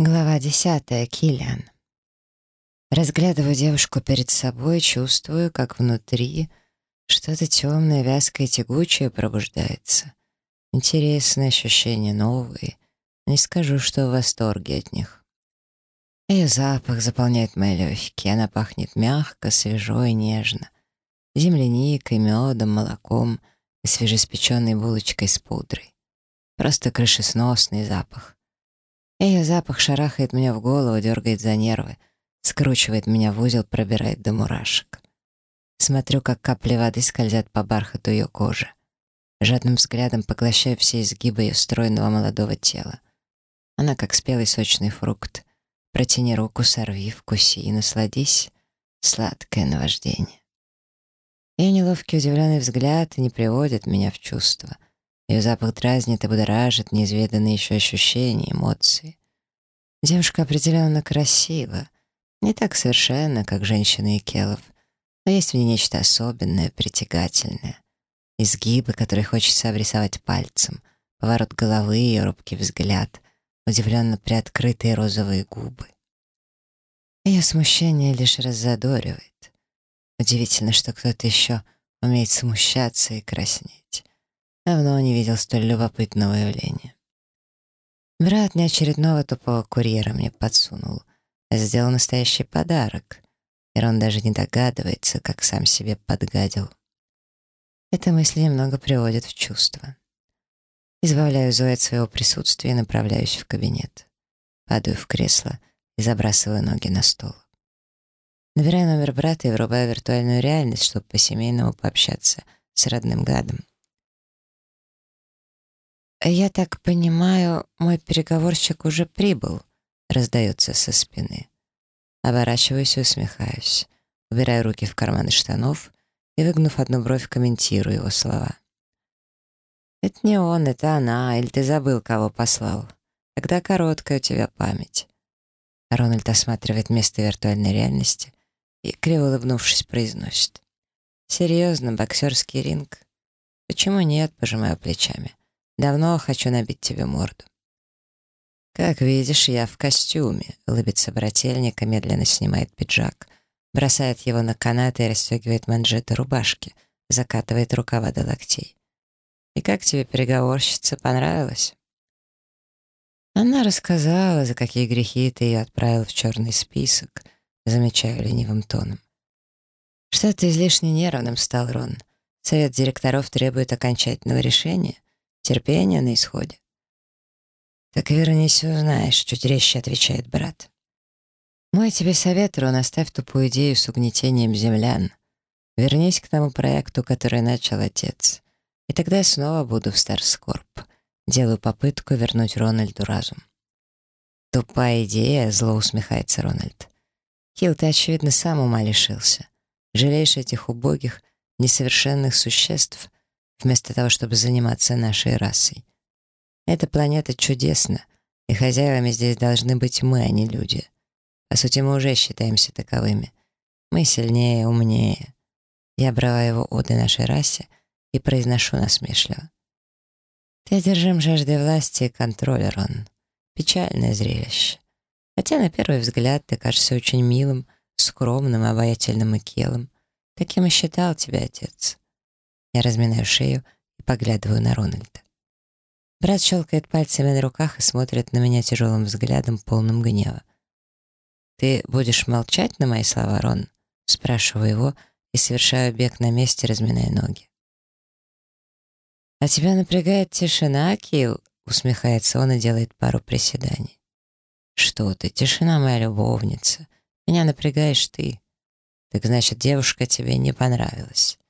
Глава десятая. Киллиан. Разглядываю девушку перед собой, чувствую, как внутри что-то темное, вязкое тягучее пробуждается. Интересные ощущения, новые. Не скажу, что в восторге от них. Ее запах заполняет мои легкие. Она пахнет мягко, свежо и нежно. Земляникой, медом, молоком и свежеиспеченной булочкой с пудрой. Просто крышесносный запах. Ее запах шарахает меня в голову, дергает за нервы, скручивает меня в узел, пробирает до мурашек. Смотрю, как капли воды скользят по бархату ее кожи. Жадным взглядом поглощаю все изгибы ее стройного молодого тела. Она как спелый сочный фрукт. Протяни руку, сорви, вкуси и насладись. Сладкое наваждение. Ее неловкий удивленный взгляд не приводит меня в чувство — ее запах дразнит и будоражит неизведанные еще ощущения, эмоции. Девушка определенно красива. Не так совершенно, как женщина Икелов, но есть в ней нечто особенное, притягательное. Изгибы, которые хочется обрисовать пальцем, поворот головы, ее робкий взгляд, удивленно приоткрытые розовые губы. Ее смущение лишь раззадоривает. Удивительно, что кто-то еще умеет смущаться и краснеть. Давно не видел столь любопытного явления. Брат не очередного тупого курьера мне подсунул, сделал настоящий подарок. И он даже не догадывается, как сам себе подгадил. Эта мысль немного приводит в чувство. Избавляю Зои от своего присутствия и направляюсь в кабинет. Падаю в кресло и забрасываю ноги на стол. Набираю номер брата и врубаю виртуальную реальность, чтобы по-семейному пообщаться с родным гадом. «Я так понимаю, мой переговорщик уже прибыл», — раздается со спины. Оборачиваюсь и усмехаюсь. Убираю руки в карманы штанов и, выгнув одну бровь, комментирую его слова. «Это не он, это она, или ты забыл, кого послал? Тогда короткая у тебя память». Рональд осматривает место виртуальной реальности и, криво улыбнувшись, произносит. «Серьезно, боксерский ринг?» «Почему нет?» — пожимаю плечами. Давно хочу набить тебе морду». «Как видишь, я в костюме», — улыбится брательник и медленно снимает пиджак, бросает его на канаты и расстегивает манжеты рубашки, закатывает рукава до локтей. «И как тебе переговорщица понравилась?» Она рассказала, за какие грехи ты ее отправил в черный список, замечаю ленивым тоном. Что-то излишне нервным стал Рон. Совет директоров требует окончательного решения. Терпение на исходе. «Так вернись, узнаешь», — чуть резче отвечает брат. «Мой тебе совет, Рон, оставь тупую идею с угнетением землян. Вернись к тому проекту, который начал отец. И тогда я снова буду в Старскорп. Делаю попытку вернуть Рональду разум». «Тупая идея», — зло усмехается Рональд. «Хилл, ты, очевидно, сам ума лишился. Жалеешь этих убогих, несовершенных существ, вместо того, чтобы заниматься нашей расой. Эта планета чудесна, и хозяевами здесь должны быть мы, а не люди. По сути, мы уже считаемся таковыми. Мы сильнее, умнее. Я брала его оды нашей расе и произношу насмешливо. Ты одержим жаждой власти и контроля, Рон. Печальное зрелище. Хотя на первый взгляд ты кажешься очень милым, скромным, обаятельным и келым. Таким и считал тебя отец. Я разминаю шею и поглядываю на Рональда. Брат щелкает пальцами на руках и смотрит на меня тяжелым взглядом, полным гнева. «Ты будешь молчать на мои слова, Рон?» Спрашиваю его и совершаю бег на месте, разминая ноги. «А тебя напрягает тишина, Килл?» Усмехается он и делает пару приседаний. «Что ты, тишина моя любовница. Меня напрягаешь ты. Так значит, девушка тебе не понравилась.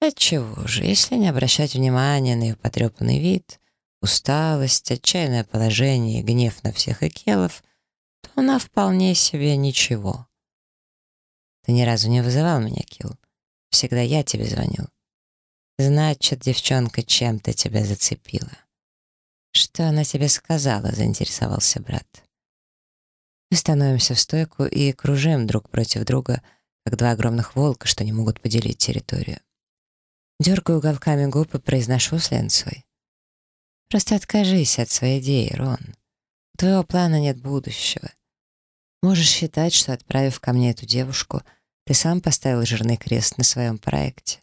Отчего же, если не обращать внимания на ее потрепанный вид, усталость, отчаянное положение и гнев на всех Экелов, то она вполне себе ничего. Ты ни разу не вызывал меня, Килл. Всегда я тебе звонил. Значит, девчонка чем-то тебя зацепила. Что она тебе сказала, заинтересовался брат. Мы становимся в стойку и кружим друг против друга, как два огромных волка, что не могут поделить территорию. Дергаю уголками губ и произношу с ленцой. «Просто откажись от своей идеи, Рон. твоего плана нет будущего. Можешь считать, что, отправив ко мне эту девушку, ты сам поставил жирный крест на своем проекте.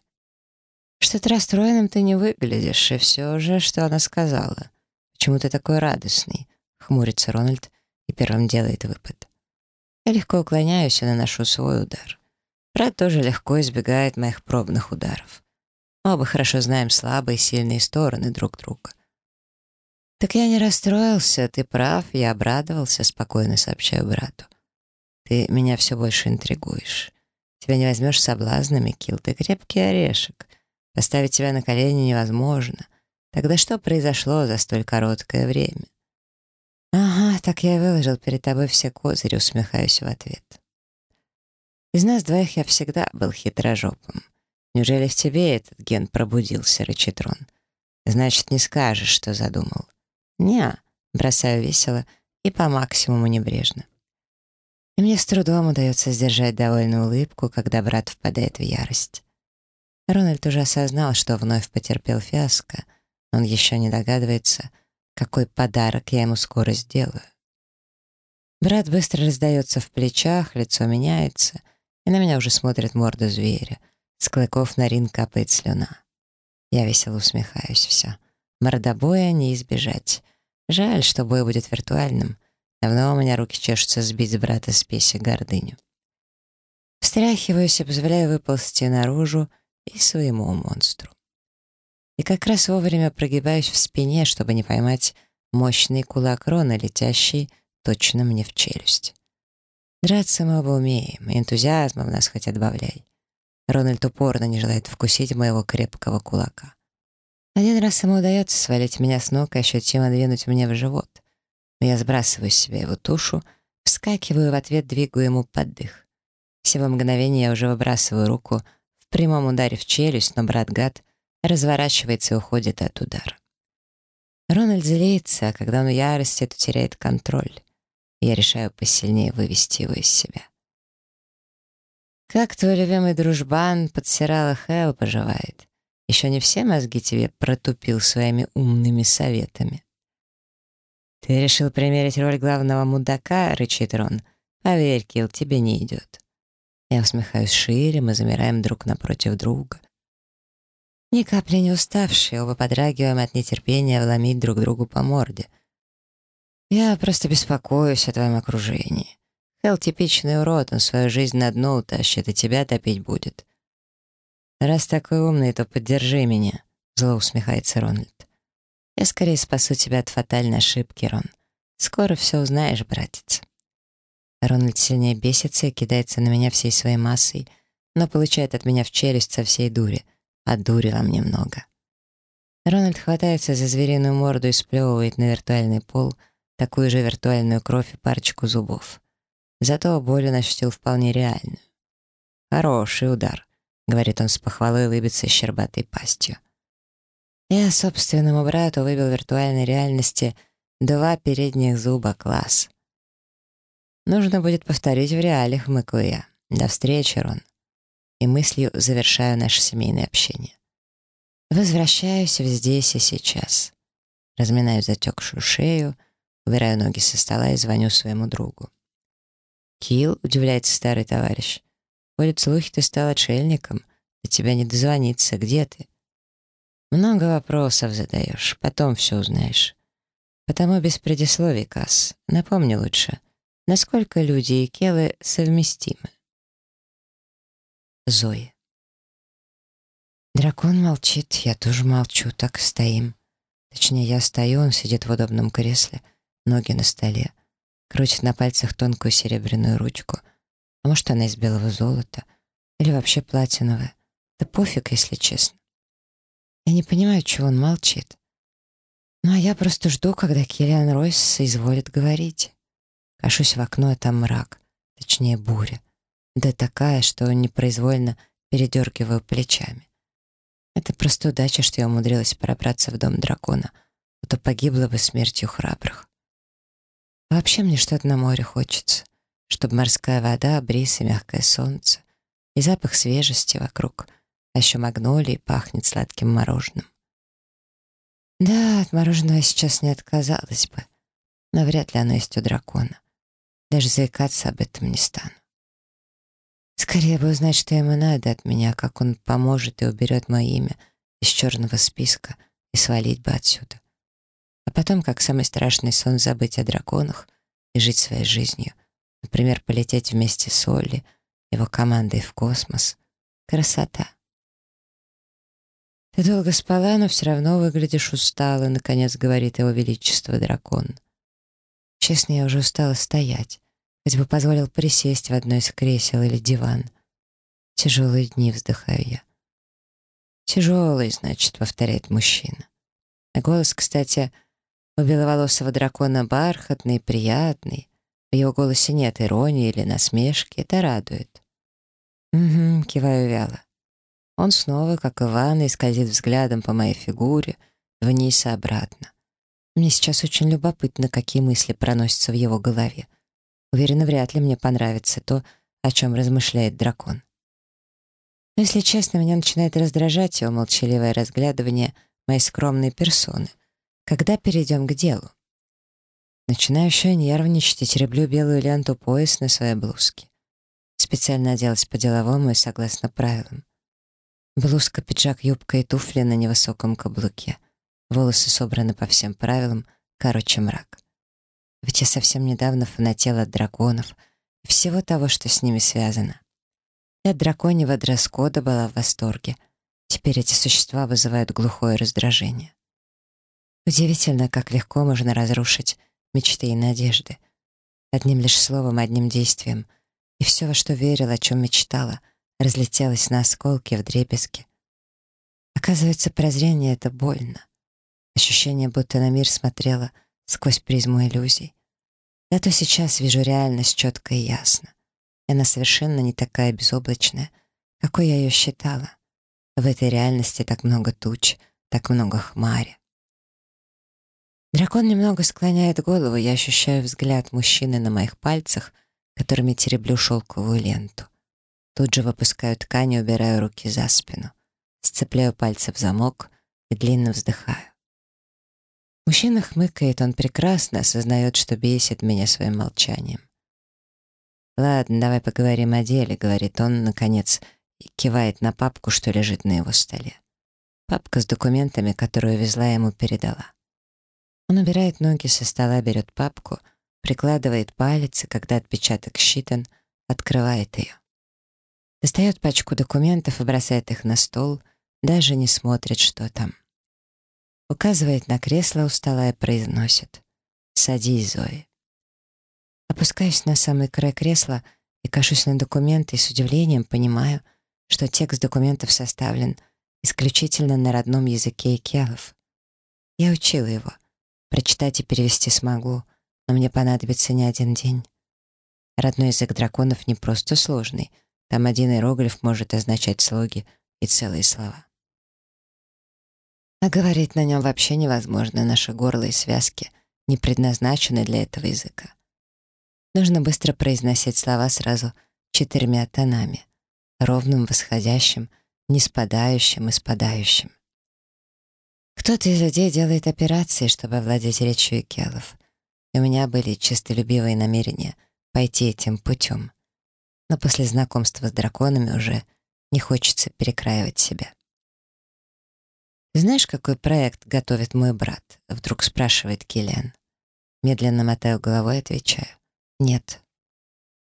Что-то расстроенным ты не выглядишь, и все же, что она сказала. Почему ты такой радостный? Хмурится Рональд и первым делает выпад. Я легко уклоняюсь и наношу свой удар. Брат тоже легко избегает моих пробных ударов. Мы оба хорошо знаем слабые и сильные стороны друг друга. «Так я не расстроился, ты прав, я обрадовался», — спокойно сообщаю брату. «Ты меня все больше интригуешь. Тебя не возьмешь соблазнами, Килл, ты крепкий орешек. Поставить тебя на колени невозможно. Тогда что произошло за столь короткое время?» «Ага, так я выложил перед тобой все козыри», — усмехаюсь в ответ. «Из нас двоих я всегда был хитрожопым. Неужели в тебе этот ген пробудился, рычит Рон? Значит, не скажешь, что задумал не бросаю весело и по максимуму небрежно. И мне с трудом удается сдержать довольную улыбку, когда брат впадает в ярость. Рональд уже осознал, что вновь потерпел фиаско, он еще не догадывается, какой подарок я ему скоро сделаю. Брат быстро раздается в плечах, лицо меняется, и на меня уже смотрит морда зверя. С клыков на рин капает слюна. Я весело усмехаюсь, все. Мордобоя не избежать. Жаль, что бой будет виртуальным. Давно у меня руки чешутся сбить с брата спеси гордыню. Встряхиваюсь и позволяю выползти наружу и своему монстру. И как раз вовремя прогибаюсь в спине, чтобы не поймать мощный кулак Рона, летящий точно мне в челюсть. Драться мы оба умеем, энтузиазма в нас хоть отбавляй. Рональд упорно не желает вкусить моего крепкого кулака. Один раз ему удается свалить меня с ног и ощутимо двинуть мне в живот. Но я сбрасываю с себя его тушу, вскакиваю в ответ, двигаю ему под дых. Всего мгновения я уже выбрасываю руку в прямом ударе в челюсть, но брат-гад разворачивается и уходит от удара. Рональд злится, а когда он в ярости, то теряет контроль. Я решаю посильнее вывести его из себя. Как твой любимый дружбан подсирала Хэл поживает? Еще не все мозги тебе протупил своими умными советами. «Ты решил примерить роль главного мудака?» — рычит Рон. «Поверь, Килл, тебе не идет». Я усмехаюсь шире, мы замираем друг напротив друга. Ни капли не уставшие, оба подрагиваем от нетерпения вломить друг другу по морде. Я просто беспокоюсь о твоем окружении. Хелл типичный урод, он свою жизнь на дно утащит и тебя топить будет. «Раз такой умный, то поддержи меня», — зло усмехается Рональд. «Я скорее спасу тебя от фатальной ошибки, Рон. Скоро все узнаешь, братец». Рональд сильнее бесится и кидается на меня всей своей массой, но получает от меня в челюсть со всей дури. Одурила мне много. Рональд хватается за звериную морду и сплевывает на виртуальный пол такую же виртуальную кровь и парочку зубов. Зато боль он ощутил вполне реальную. Хороший удар. — говорит он с похвалой улыбится щербатой пастью. Я собственному брату выбил в виртуальной реальности два передних зуба класс. Нужно будет повторить в реалиях, мыкаю я. До встречи, Рон. И мыслью завершаю наше семейное общение. Возвращаюсь в здесь и сейчас. Разминаю затекшую шею, убираю ноги со стола и звоню своему другу. «Килл», — удивляется старый товарищ, Ходят слухи, ты стал отшельником. До тебя не дозвониться. Где ты? Много вопросов задаешь. Потом все узнаешь. Потому без предисловий, Касс. Напомни лучше, насколько люди и келы совместимы. Зои. Дракон молчит, я тоже молчу, так стоим. Точнее, я стою, он сидит в удобном кресле, ноги на столе, крутит на пальцах тонкую серебряную ручку — а может, она из белого золота? Или вообще платиновая? Да пофиг, если честно. Я не понимаю, чего он молчит. Ну, а я просто жду, когда Киллиан Ройс соизволит говорить. Кашусь в окно, а там мрак. Точнее, буря. Да такая, что непроизвольно передергиваю плечами. Это просто удача, что я умудрилась пробраться в дом дракона, а то погибла бы смертью храбрых. Вообще мне что-то на море хочется чтобы морская вода, бриз и мягкое солнце, и запах свежести вокруг, а еще магнолии пахнет сладким мороженым. Да, от мороженого сейчас не отказалась бы. но вряд ли оно есть у дракона. Даже заикаться об этом не стану. Скорее бы узнать, что ему надо от меня, как он поможет и уберет мое имя из черного списка и свалить бы отсюда. А потом, как самый страшный сон, забыть о драконах и жить своей жизнью. Например, полететь вместе с Олли, его командой в космос. Красота. «Ты долго спала, но все равно выглядишь устало», — наконец говорит его величество дракон. Честно, я уже устала стоять. Хоть бы позволил присесть в одно из кресел или диван. Тяжелые дни, вздыхаю я. «Тяжелый, значит», — повторяет мужчина. А голос, кстати, у беловолосого дракона бархатный, приятный. В его голосе нет иронии или насмешки, это радует. «Угу», — киваю вяло. Он снова, как Иван, скользит взглядом по моей фигуре, вниз и обратно. Мне сейчас очень любопытно, какие мысли проносятся в его голове. Уверена, вряд ли мне понравится то, о чем размышляет дракон. Но, если честно, меня начинает раздражать его молчаливое разглядывание моей скромной персоны. Когда перейдем к делу? Начинаю еще нервничать и тереблю белую ленту пояс на своей блузке. Специально оделась по-деловому и согласно правилам. Блузка, пиджак, юбка и туфли на невысоком каблуке. Волосы собраны по всем правилам, короче, мрак. Ведь я совсем недавно фанатела от драконов и всего того, что с ними связано. И от драконьего дресс-кода была в восторге. Теперь эти существа вызывают глухое раздражение. Удивительно, как легко можно разрушить мечты и надежды. Одним лишь словом, одним действием. И все, во что верила, о чем мечтала, разлетелось на осколки в дребезги. Оказывается, прозрение — это больно. Ощущение, будто на мир смотрела — сквозь призму иллюзий. Зато сейчас вижу реальность четко и ясно. И она совершенно не такая безоблачная, какой я ее считала. В этой реальности так много туч, так много хмари. Дракон немного склоняет голову, я ощущаю взгляд мужчины на моих пальцах, которыми тереблю шелковую ленту. Тут же выпускаю ткань и убираю руки за спину. Сцепляю пальцы в замок и длинно вздыхаю. Мужчина хмыкает, он прекрасно осознает, что бесит меня своим молчанием. «Ладно, давай поговорим о деле», — говорит он, наконец, и кивает на папку, что лежит на его столе. Папка с документами, которую везла ему, передала. Он убирает ноги со стола, берет папку, прикладывает палец, и когда отпечаток считан, открывает ее. Достает пачку документов и бросает их на стол, даже не смотрит, что там. Указывает на кресло у стола и произносит. «Садись, Зои». Опускаюсь на самый край кресла и кашусь на документы и с удивлением понимаю, что текст документов составлен исключительно на родном языке икелов. Я учила его. Прочитать и перевести смогу, но мне понадобится не один день. Родной язык драконов не просто сложный. Там один иероглиф может означать слоги и целые слова. А говорить на нем вообще невозможно, наши горло и связки не предназначены для этого языка. Нужно быстро произносить слова сразу четырьмя тонами, ровным, восходящим, неспадающим и спадающим. Кто-то из людей делает операции, чтобы овладеть речью Келов, и у меня были чистолюбивые намерения пойти этим путем. Но после знакомства с драконами уже не хочется перекраивать себя. «Знаешь, какой проект готовит мой брат?» — вдруг спрашивает Киллиан. Медленно мотаю головой и отвечаю. «Нет».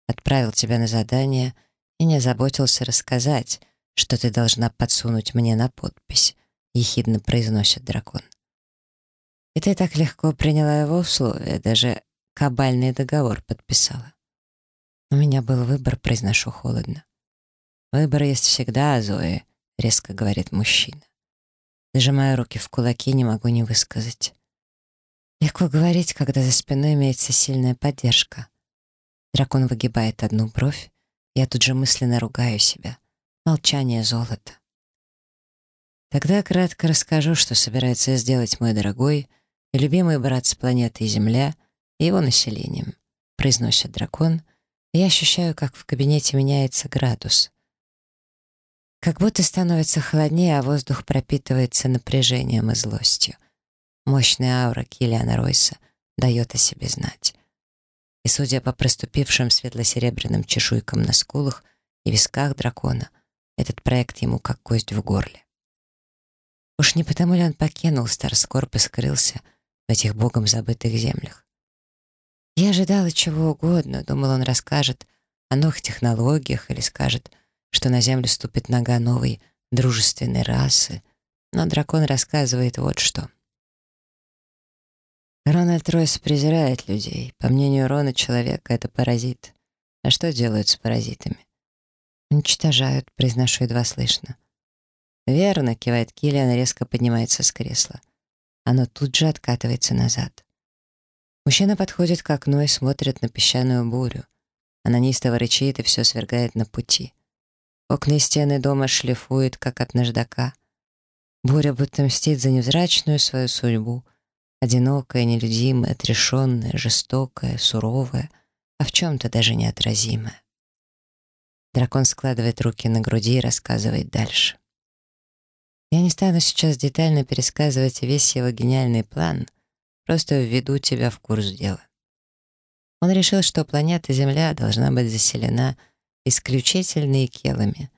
Отправил тебя на задание и не заботился рассказать, что ты должна подсунуть мне на подпись, ехидно произносит дракон. И ты так легко приняла его условия, даже кабальный договор подписала. У меня был выбор, произношу холодно. Выбор есть всегда, Зои, резко говорит мужчина. Зажимаю руки в кулаки, не могу не высказать. Легко говорить, когда за спиной имеется сильная поддержка. Дракон выгибает одну бровь, я тут же мысленно ругаю себя. Молчание золота. Тогда кратко расскажу, что собирается сделать мой дорогой и любимый брат с планеты Земля и его населением, произносит дракон, я ощущаю, как в кабинете меняется градус. Как будто становится холоднее, а воздух пропитывается напряжением и злостью. Мощная аура Киллиана Ройса дает о себе знать. И, судя по проступившим светло-серебряным чешуйкам на скулах и висках дракона, этот проект ему как кость в горле. Уж не потому ли он покинул Старскорп и скрылся в этих богом забытых землях? Я ожидала чего угодно, думал, он расскажет о новых технологиях или скажет, что на Землю ступит нога новой дружественной расы, но дракон рассказывает вот что. Рональд Ройс презирает людей. По мнению Рона, человек — это паразит. А что делают с паразитами? Уничтожают, произношу едва слышно. Верно, кивает Киллиан резко поднимается с кресла. Оно тут же откатывается назад. Мужчина подходит к окну и смотрит на песчаную бурю. Она неистово рычит и все свергает на пути. Окна и стены дома шлифуют, как от наждака. Буря будто мстит за невзрачную свою судьбу. Одинокая, нелюдимая, отрешенная, жестокая, суровая, а в чем-то даже неотразимая. Дракон складывает руки на груди и рассказывает дальше. Я не стану сейчас детально пересказывать весь его гениальный план — Просто введу тебя в курс дела. Он решил, что планета Земля должна быть заселена исключительно икелами,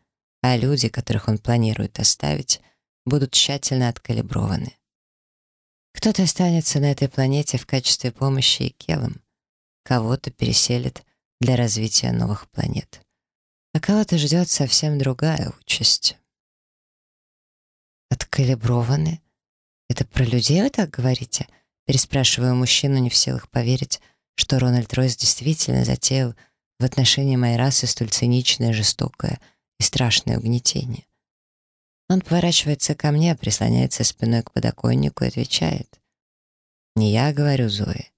а люди, которых он планирует оставить, будут тщательно откалиброваны. Кто-то останется на этой планете в качестве помощи икелам, кого-то переселит для развития новых планет, а кого-то ждет совсем другая участь. «Откалиброваны? Это про людей вы так говорите?» Переспрашиваю мужчину, не в силах поверить, что Рональд Ройс действительно затеял в отношении моей расы столь циничное, жестокое и страшное угнетение. Он поворачивается ко мне, прислоняется спиной к подоконнику и отвечает. «Не я говорю Зоe.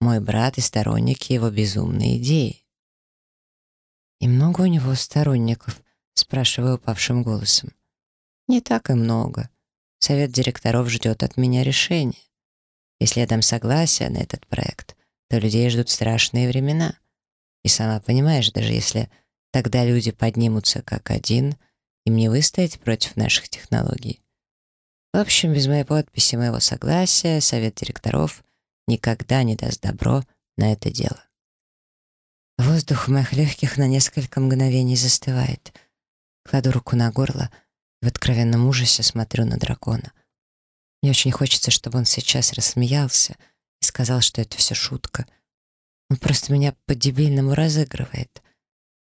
Мой брат и сторонники его безумной идеи». «И много у него сторонников?» — спрашиваю упавшим голосом. «Не так и много. Совет директоров ждет от меня решения. Если я дам согласие на этот проект, то людей ждут страшные времена. И сама понимаешь, даже если тогда люди поднимутся как один, им не выстоять против наших технологий. В общем, без моей подписи, моего согласия, совет директоров никогда не даст добро на это дело. Воздух в моих легких на несколько мгновений застывает. Кладу руку на горло в откровенном ужасе смотрю на дракона — мне очень хочется, чтобы он сейчас рассмеялся и сказал, что это все шутка. Он просто меня по-дебильному разыгрывает.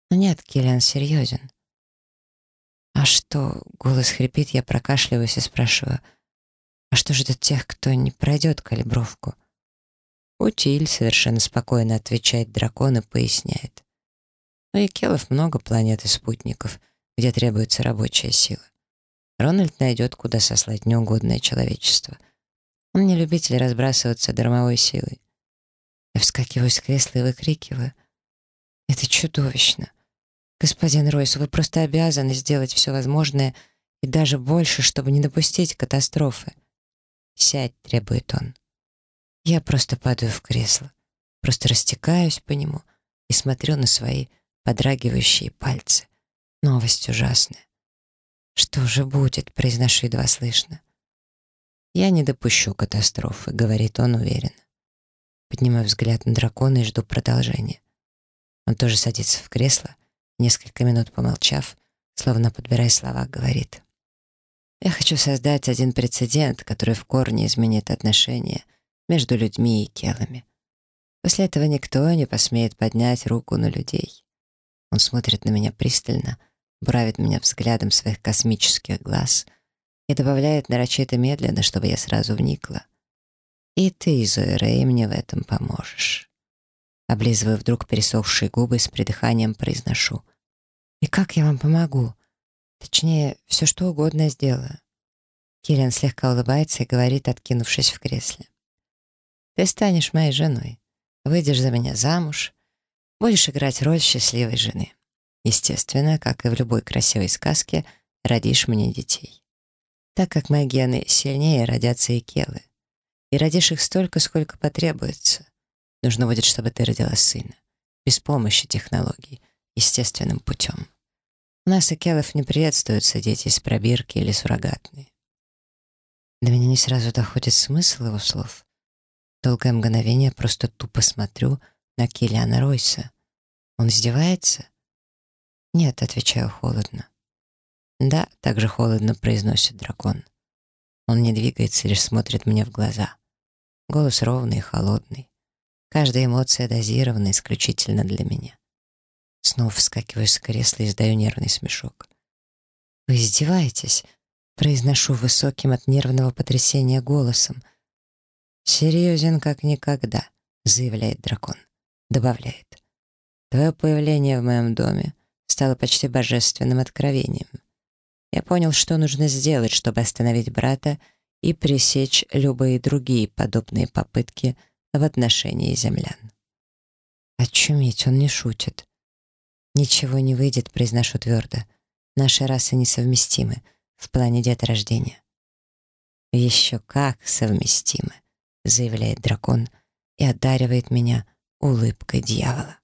Но нет, Киллиан серьезен. «А что?» — голос хрипит, я прокашливаюсь и спрашиваю. «А что ждет тех, кто не пройдет калибровку?» «Утиль», — совершенно спокойно отвечает дракон и поясняет. «У Якелов много планет и спутников, где требуется рабочая сила. Рональд найдет, куда сослать неугодное человечество. Он не любитель разбрасываться дармовой силой. Я вскакиваю с кресла и выкрикиваю. «Это чудовищно! Господин Ройс, вы просто обязаны сделать все возможное и даже больше, чтобы не допустить катастрофы. Сядь, требует он. Я просто падаю в кресло, просто растекаюсь по нему и смотрю на свои подрагивающие пальцы. Новость ужасная. «Что же будет?» — произношу едва слышно. «Я не допущу катастрофы», — говорит он уверенно. Поднимаю взгляд на дракона и жду продолжения. Он тоже садится в кресло, несколько минут помолчав, словно подбирая слова, говорит. «Я хочу создать один прецедент, который в корне изменит отношения между людьми и келами. После этого никто не посмеет поднять руку на людей». Он смотрит на меня пристально — буравит меня взглядом своих космических глаз и добавляет нарочито медленно, чтобы я сразу вникла. И ты, Зоя Рэй, мне в этом поможешь. Облизываю вдруг пересохшие губы с придыханием произношу. И как я вам помогу? Точнее, все что угодно сделаю. Киллиан слегка улыбается и говорит, откинувшись в кресле. Ты станешь моей женой, выйдешь за меня замуж, будешь играть роль счастливой жены. Естественно, как и в любой красивой сказке, родишь мне детей. Так как мои гены сильнее, родятся и келы. И родишь их столько, сколько потребуется. Нужно будет, чтобы ты родила сына. Без помощи технологий, естественным путем. У нас и келов не приветствуются дети из пробирки или суррогатные. До меня не сразу доходит смысл его слов. Долгое мгновение просто тупо смотрю на Киллиана Ройса. Он издевается? Нет, отвечаю холодно. Да, так же холодно произносит дракон. Он не двигается, лишь смотрит мне в глаза. Голос ровный и холодный. Каждая эмоция дозирована исключительно для меня. Снова вскакиваю с кресла и издаю нервный смешок. «Вы издеваетесь?» Произношу высоким от нервного потрясения голосом. «Серьезен как никогда», — заявляет дракон. Добавляет. «Твое появление в моем доме стало почти божественным откровением. Я понял, что нужно сделать, чтобы остановить брата и пресечь любые другие подобные попытки в отношении землян». Очуметь, он не шутит. «Ничего не выйдет», — произношу твердо. «Наши расы несовместимы в плане деторождения. «Еще как совместимы», — заявляет дракон и одаривает меня улыбкой дьявола.